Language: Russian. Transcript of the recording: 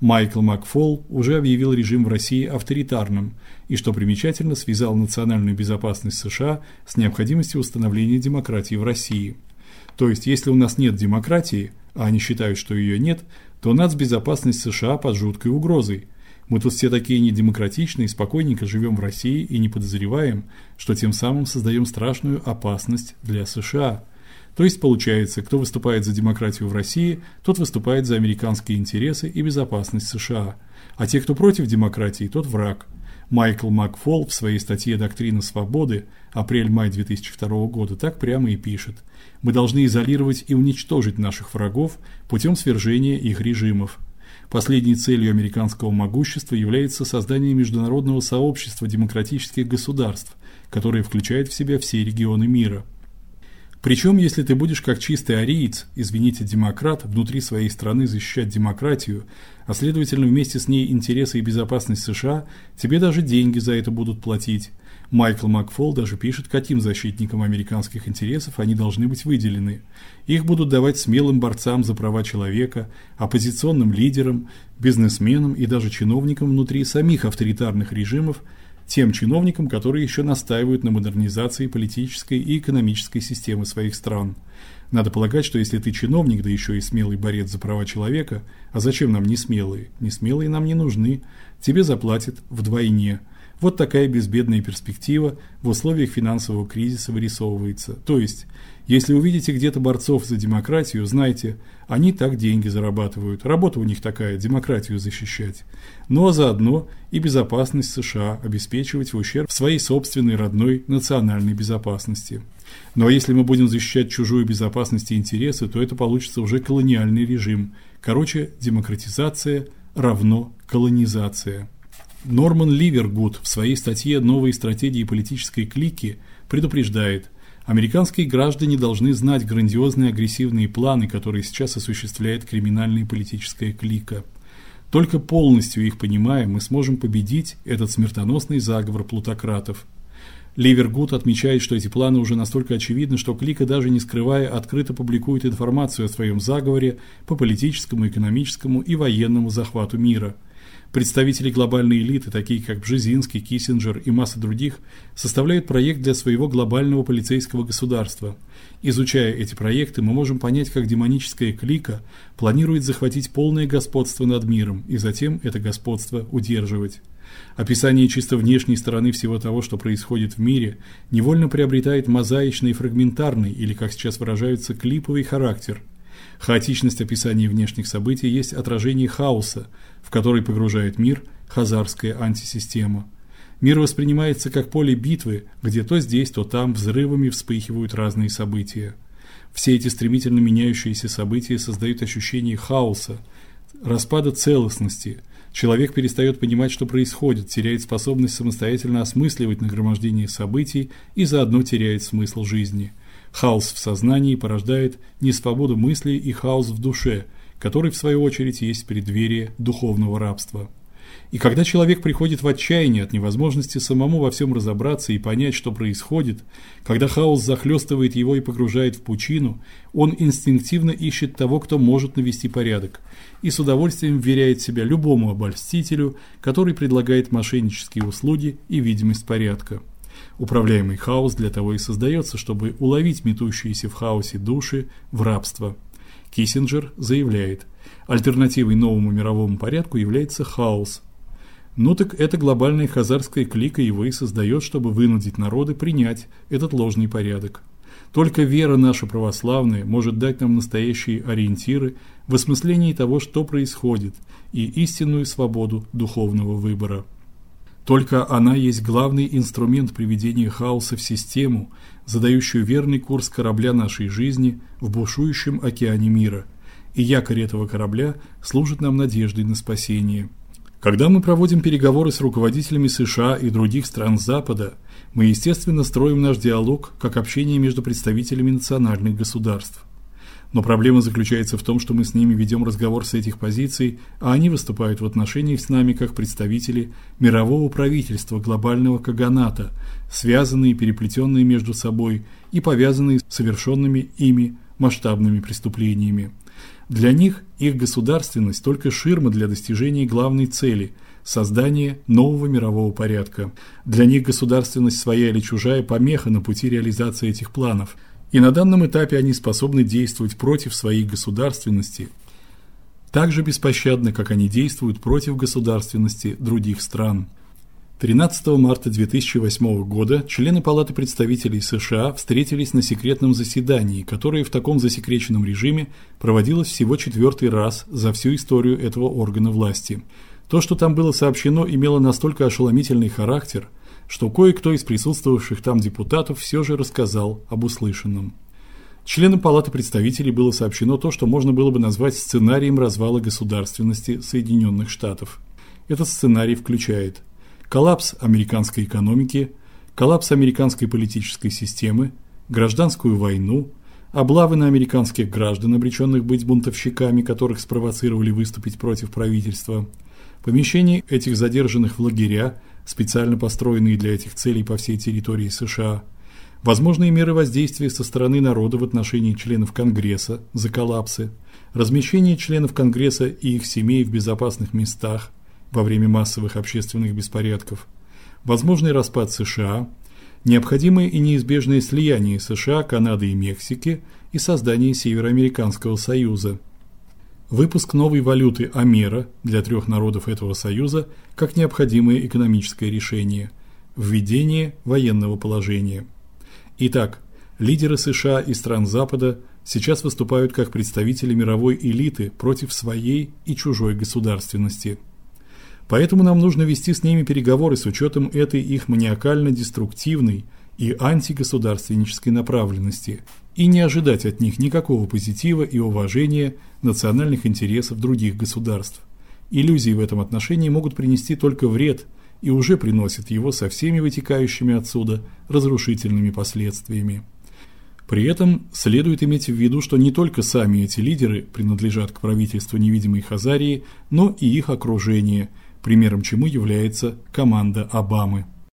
Майкл Макфол уже объявил режим в России авторитарным и, что примечательно, связал национальную безопасность США с необходимостью установления демократии в России. То есть, если у нас нет демократии, а они считают, что ее нет, то нацбезопасность США под жуткой угрозой. Мы тут все такие недемократичные, спокойненько живем в России и не подозреваем, что тем самым создаем страшную опасность для США. То есть получается, кто выступает за демократию в России, тот выступает за американские интересы и безопасность США, а те, кто против демократии, тот враг. Майкл Макфол в своей статье Доктрина свободы апрель-май 2002 года так прямо и пишет: Мы должны изолировать и уничтожить наших врагов путем свержения их режимов. Последней целью американского могущества является создание международного сообщества демократических государств, которое включает в себя все регионы мира. Причем, если ты будешь как чистый ариец, извините, демократ, внутри своей страны защищать демократию, а следовательно вместе с ней интересы и безопасность США, тебе даже деньги за это будут платить. Майкл Макфол даже пишет, каким защитникам американских интересов они должны быть выделены. Их будут давать смелым борцам за права человека, оппозиционным лидерам, бизнесменам и даже чиновникам внутри самих авторитарных режимов, тем чиновникам, которые еще настаивают на модернизации политической и экономической системы своих стран. Надо полагать, что если ты чиновник, да еще и смелый борец за права человека, а зачем нам не смелые? Не смелые нам не нужны. Тебе заплатят вдвойне. Вот такая безбедная перспектива в условиях финансового кризиса вырисовывается. То есть, если увидите где-то борцов за демократию, знайте, они так деньги зарабатывают. Работа у них такая демократию защищать. А заодно и безопасность США обеспечивать в ущерб своей собственной родной национальной безопасности. Но ну, а если мы будем защищать чужую безопасность и интересы, то это получится уже колониальный режим. Короче, демократизация равно колонизация. Норман Ливергуд в своей статье Новые стратегии политической клики предупреждает: американские граждане должны знать грандиозные агрессивные планы, которые сейчас осуществляет криминальная политическая клика. Только полностью их понимая, мы сможем победить этот смертоносный заговор плутократов. Ливергуд отмечает, что эти планы уже настолько очевидны, что Клика даже не скрывая открыто публикует информацию о своем заговоре по политическому, экономическому и военному захвату мира. Представители глобальной элиты, такие как Бжезинский, Киссинджер и масса других, составляют проект для своего глобального полицейского государства. Изучая эти проекты, мы можем понять, как демоническая клика планирует захватить полное господство над миром и затем это господство удерживать. Описание чисто внешней стороны всего того, что происходит в мире, невольно приобретает мозаичный и фрагментарный, или, как сейчас выражаются, клиповый характер. Хаотичность описания внешних событий есть отражение хаоса, в который погружает мир хазарская антисистема. Мир воспринимается как поле битвы, где то здесь, то там взрывами вспыхивают разные события. Все эти стремительно меняющиеся события создают ощущение хаоса, распада целостности. Человек перестает понимать, что происходит, теряет способность самостоятельно осмысливать нагромождение событий и заодно теряет смысл жизни. Хаос в сознании порождает несвободу мыслей и хаос в душе – который в свою очередь есть преддверие духовного рабства. И когда человек приходит в отчаяние от невозможности самому во всем разобраться и понять, что происходит, когда хаос захлестывает его и погружает в пучину, он инстинктивно ищет того, кто может навести порядок, и с удовольствием вверяет себя любому обольстителю, который предлагает мошеннические услуги и видимость порядка. Управляемый хаос для того и создается, чтобы уловить метущиеся в хаосе души в рабство. Киссинджер заявляет: альтернативой новому мировому порядку является хаос. Ну так это глобальная хазарская клика его и создает, чтобы вынудить народы принять этот ложный порядок. Только вера наша православная может дать нам настоящие ориентиры в осмыслении того, что происходит, и истинную свободу духовного выбора. Только она есть главный инструмент приведения хаоса в систему, задающую верный курс корабля нашей жизни в бушующем океане мира. И якорь этого корабля служит нам надеждой на спасение. Когда мы проводим переговоры с руководителями США и других стран Запада, мы, естественно, строим наш диалог как общение между представителями национальных государств. Но проблема заключается в том, что мы с ними ведем разговор с этих позиций, а они выступают в отношениях с нами как представители мирового правительства глобального каганата, связанные и переплетенные между собой и повязанные совершенными ими масштабными преступлениями. Для них их государственность только ширма для достижения главной цели создания нового мирового порядка. Для них государственность своя или чужая помеха на пути реализации этих планов. И на данном этапе они способны действовать против своей государственности так же беспощадно, как они действуют против государственности других стран. 13 марта 2008 года члены Палаты представителей США встретились на секретном заседании, которое в таком засекреченном режиме проводилось всего четвертый раз за всю историю этого органа власти. То, что там было сообщено, имело настолько ошеломительный характер, что кое-кто из присутствовавших там депутатов все же рассказал об услышанном. Членам Палаты представителей было сообщено то, что можно было бы назвать сценарием развала государственности Соединенных Штатов. Этот сценарий включает коллапс американской экономики, коллапс американской политической системы, гражданскую войну, облавы на американских граждан, обреченных быть бунтовщиками, которых спровоцировали выступить против правительства, помещение этих задержанных в лагеря, специально построенные для этих целей по всей территории США, возможные меры воздействия со стороны народа в отношении членов Конгресса за коллапсы, размещение членов Конгресса и их семей в безопасных местах, во время массовых общественных беспорядков, возможный распад США, необходимое и неизбежное слияние США, Канады и Мексики и создание Североамериканского союза. Выпуск новой валюты Амера для трех народов этого союза как необходимое экономическое решение. Введение военного положения. Итак, лидеры США и стран Запада сейчас выступают как представители мировой элиты против своей и чужой государственности. Поэтому нам нужно вести с ними переговоры с учетом этой их маниакально-деструктивной и антигосударственнической направленности и не ожидать от них никакого позитива и уважения национальных интересов других государств. Иллюзии в этом отношении могут принести только вред и уже приносят его со всеми вытекающими отсюда разрушительными последствиями. При этом следует иметь в виду, что не только сами эти лидеры принадлежат к правительству невидимой Хазарии, но и их окружение – примером чему является команда Обамы.